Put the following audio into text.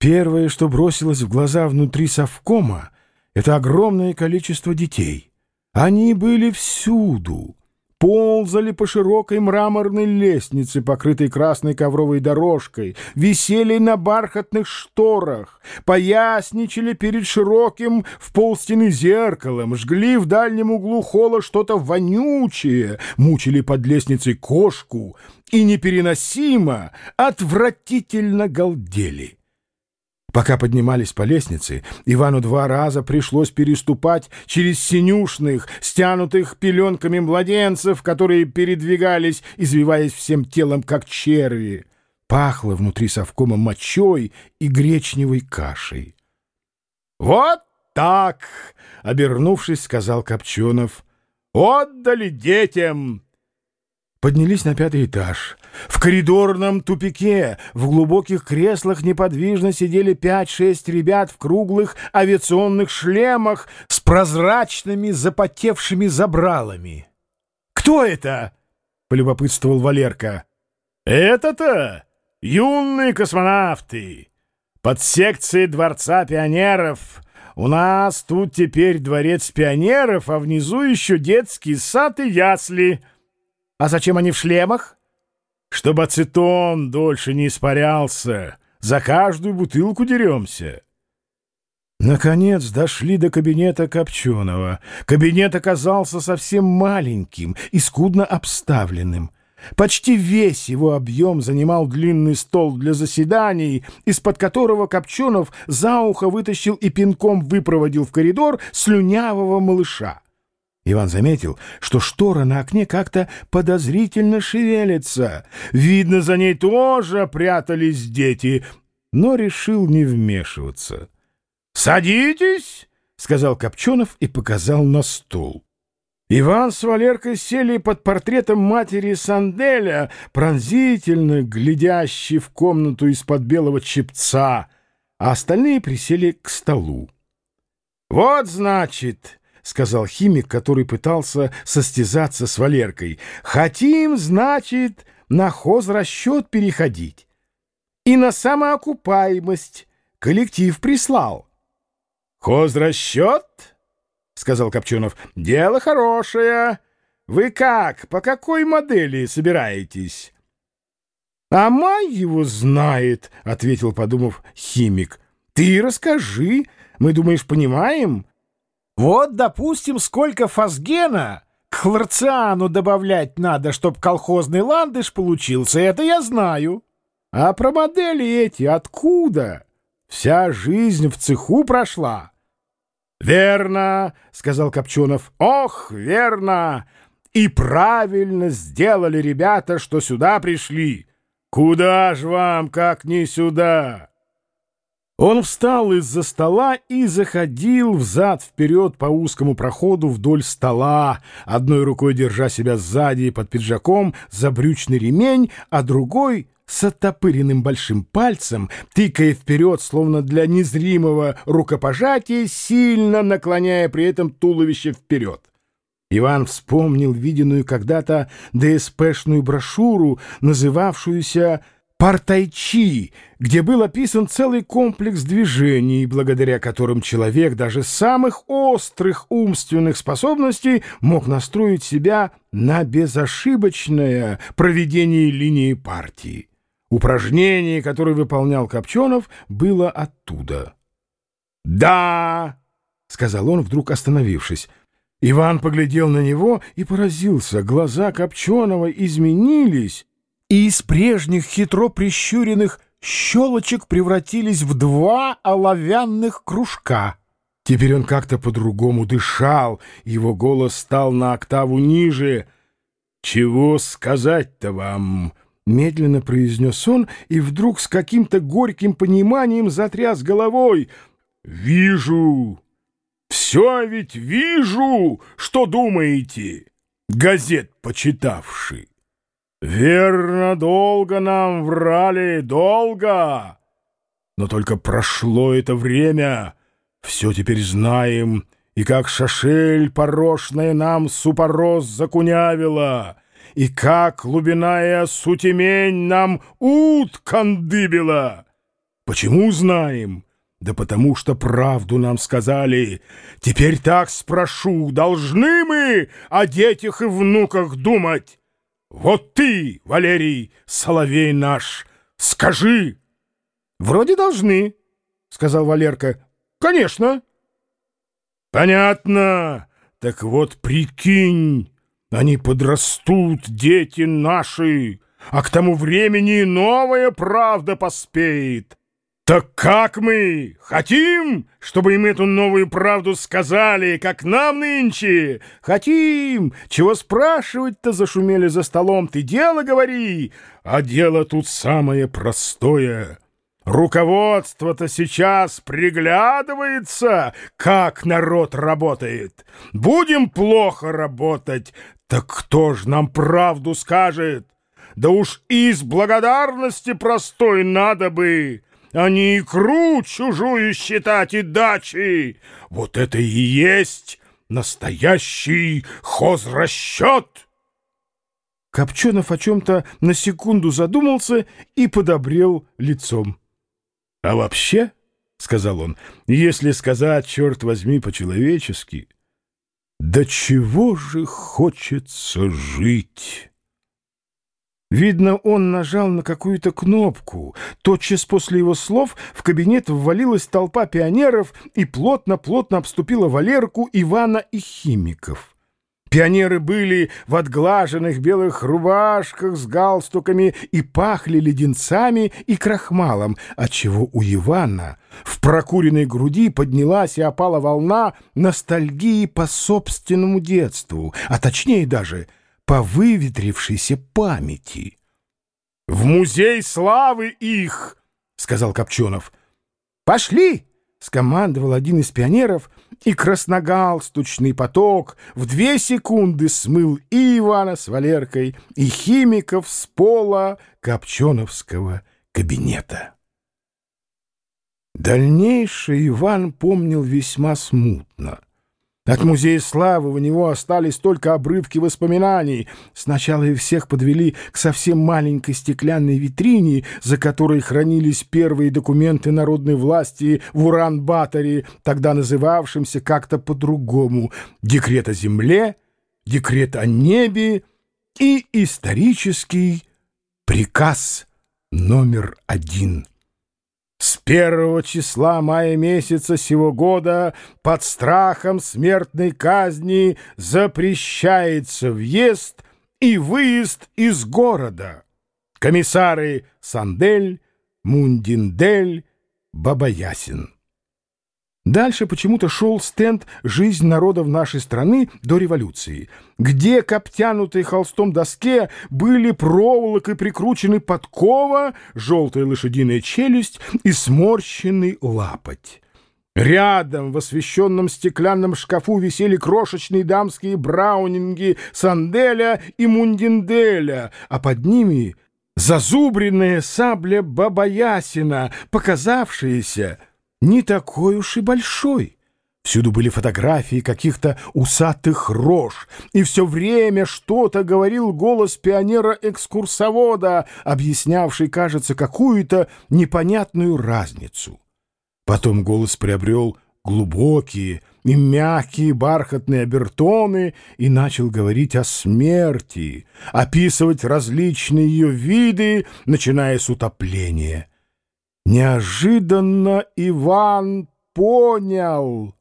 Первое, что бросилось в глаза внутри совкома, это огромное количество детей. Они были всюду ползали по широкой мраморной лестнице, покрытой красной ковровой дорожкой, висели на бархатных шторах, поясничали перед широким в полстены зеркалом, жгли в дальнем углу холла что-то вонючее, мучили под лестницей кошку и непереносимо, отвратительно галдели. Пока поднимались по лестнице, Ивану два раза пришлось переступать через синюшных, стянутых пеленками младенцев, которые передвигались, извиваясь всем телом, как черви. Пахло внутри совкома мочой и гречневой кашей. «Вот так!» — обернувшись, сказал Копченов. «Отдали детям!» Поднялись на пятый этаж. В коридорном тупике в глубоких креслах неподвижно сидели пять-шесть ребят в круглых авиационных шлемах с прозрачными запотевшими забралами. «Кто это?» — полюбопытствовал Валерка. «Это-то юные космонавты. Под секцией Дворца пионеров. У нас тут теперь дворец пионеров, а внизу еще детский сад и ясли». А зачем они в шлемах? Чтобы ацетон дольше не испарялся. За каждую бутылку деремся. Наконец дошли до кабинета Копченого. Кабинет оказался совсем маленьким и скудно обставленным. Почти весь его объем занимал длинный стол для заседаний, из-под которого Копченов за ухо вытащил и пинком выпроводил в коридор слюнявого малыша. Иван заметил, что штора на окне как-то подозрительно шевелится. Видно, за ней тоже прятались дети, но решил не вмешиваться. «Садитесь!» — сказал Копченов и показал на стул. Иван с Валеркой сели под портретом матери Санделя, пронзительно глядящей в комнату из-под белого чепца, а остальные присели к столу. «Вот, значит...» — сказал химик, который пытался состязаться с Валеркой. «Хотим, значит, на хозрасчет переходить. И на самоокупаемость коллектив прислал». «Хозрасчет?» — сказал Копченов. «Дело хорошее. Вы как, по какой модели собираетесь?» «А май его знает», — ответил, подумав, химик. «Ты расскажи. Мы, думаешь, понимаем?» Вот, допустим, сколько фосгена к хлорциану добавлять надо, чтоб колхозный ландыш получился, это я знаю. А про модели эти откуда? Вся жизнь в цеху прошла. «Верно», — сказал Копченов. «Ох, верно! И правильно сделали ребята, что сюда пришли. Куда ж вам, как не сюда?» Он встал из-за стола и заходил взад-вперед по узкому проходу вдоль стола, одной рукой держа себя сзади под пиджаком за брючный ремень, а другой с оттопыренным большим пальцем, тыкая вперед, словно для незримого рукопожатия, сильно наклоняя при этом туловище вперед. Иван вспомнил виденную когда-то ДСПшную брошюру, называвшуюся Партайчи, где был описан целый комплекс движений, благодаря которым человек даже самых острых умственных способностей мог настроить себя на безошибочное проведение линии партии. Упражнение, которое выполнял Копченов, было оттуда. «Да!» — сказал он, вдруг остановившись. Иван поглядел на него и поразился. Глаза Копченого изменились, и из прежних хитро прищуренных щелочек превратились в два оловянных кружка. Теперь он как-то по-другому дышал, его голос стал на октаву ниже. «Чего сказать-то вам?» — медленно произнес он и вдруг с каким-то горьким пониманием затряс головой. «Вижу! Все ведь вижу! Что думаете, газет почитавший?» Верно, долго нам врали, долго. Но только прошло это время, все теперь знаем, и как шашель порошная нам супорос закунявила, и как глубиная сутемень нам ут кандыбила. Почему знаем? Да потому что правду нам сказали. Теперь так спрошу, должны мы о детях и внуках думать? Вот ты, Валерий, соловей наш, скажи. Вроде должны, сказал Валерка. Конечно. Понятно. Так вот прикинь, они подрастут, дети наши, а к тому времени новая правда поспеет. Так как мы? Хотим, чтобы им эту новую правду сказали, как нам нынче? Хотим! Чего спрашивать-то зашумели за столом? Ты дело говори! А дело тут самое простое. Руководство-то сейчас приглядывается, как народ работает. Будем плохо работать, так кто ж нам правду скажет? Да уж из благодарности простой надо бы не икру чужую считать и дачи. Вот это и есть настоящий хозрасчет. Копченов о чем-то на секунду задумался и подобрел лицом. — А вообще, — сказал он, — если сказать, черт возьми, по-человечески, да чего же хочется жить? Видно, он нажал на какую-то кнопку. Тотчас после его слов в кабинет ввалилась толпа пионеров и плотно-плотно обступила Валерку, Ивана и химиков. Пионеры были в отглаженных белых рубашках с галстуками и пахли леденцами и крахмалом, отчего у Ивана в прокуренной груди поднялась и опала волна ностальгии по собственному детству, а точнее даже — по выветрившейся памяти. — В музей славы их! — сказал Копченов. — Пошли! — скомандовал один из пионеров, и красногалстучный поток в две секунды смыл и Ивана с Валеркой, и химиков с пола Копченовского кабинета. Дальнейшее Иван помнил весьма смутно. От музея славы у него остались только обрывки воспоминаний. Сначала их всех подвели к совсем маленькой стеклянной витрине, за которой хранились первые документы народной власти в Уран-Баторе, тогда называвшимся как-то по-другому. Декрет о земле, декрет о небе и исторический приказ номер один. Первого числа мая месяца сего года под страхом смертной казни запрещается въезд и выезд из города. Комиссары Сандель, Мундиндель, Бабаясин. Дальше почему-то шел стенд «Жизнь народов нашей страны до революции», где к обтянутой холстом доске были проволокой прикручены подкова, желтая лошадиная челюсть и сморщенный лапоть. Рядом в освещенном стеклянном шкафу висели крошечные дамские браунинги Санделя и Мундинделя, а под ними зазубренная сабля Бабаясина, показавшаяся — не такой уж и большой. Всюду были фотографии каких-то усатых рож, и все время что-то говорил голос пионера-экскурсовода, объяснявший, кажется, какую-то непонятную разницу. Потом голос приобрел глубокие и мягкие бархатные обертоны и начал говорить о смерти, описывать различные ее виды, начиная с утопления. Неожиданно Иван понял,